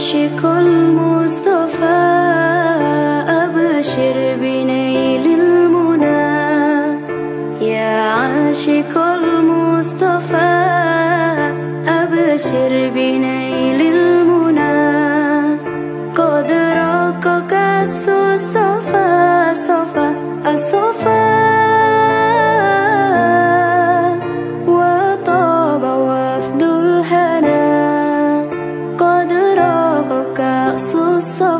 عاشق المصطفى أبشر بنيل المنى يا عاشق المصطفى أبشر بنيل المنى قد رقك الصفا صفا so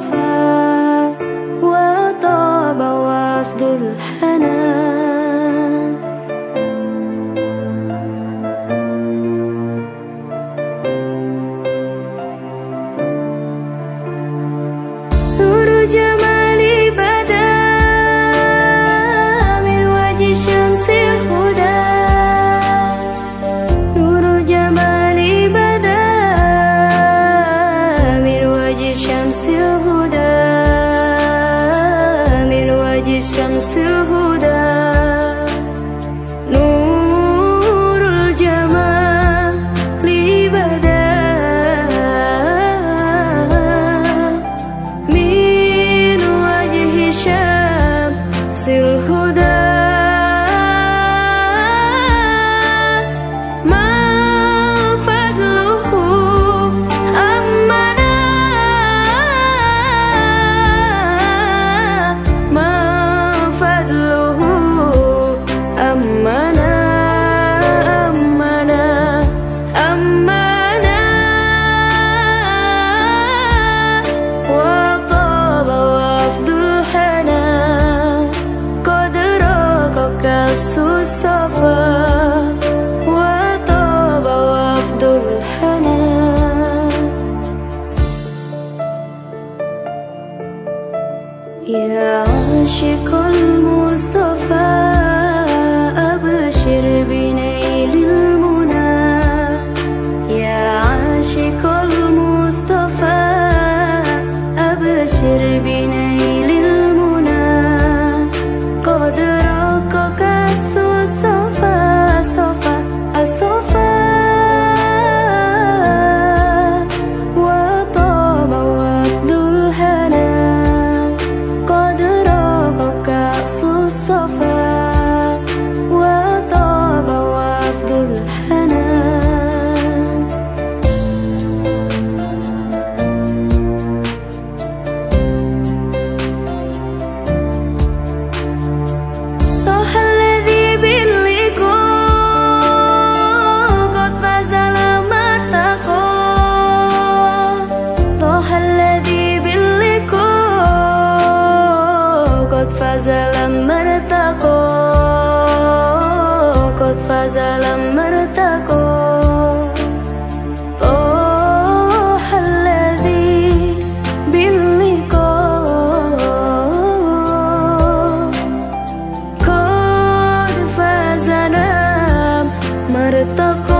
fazalam mertako kot fazalam mertako Tak kau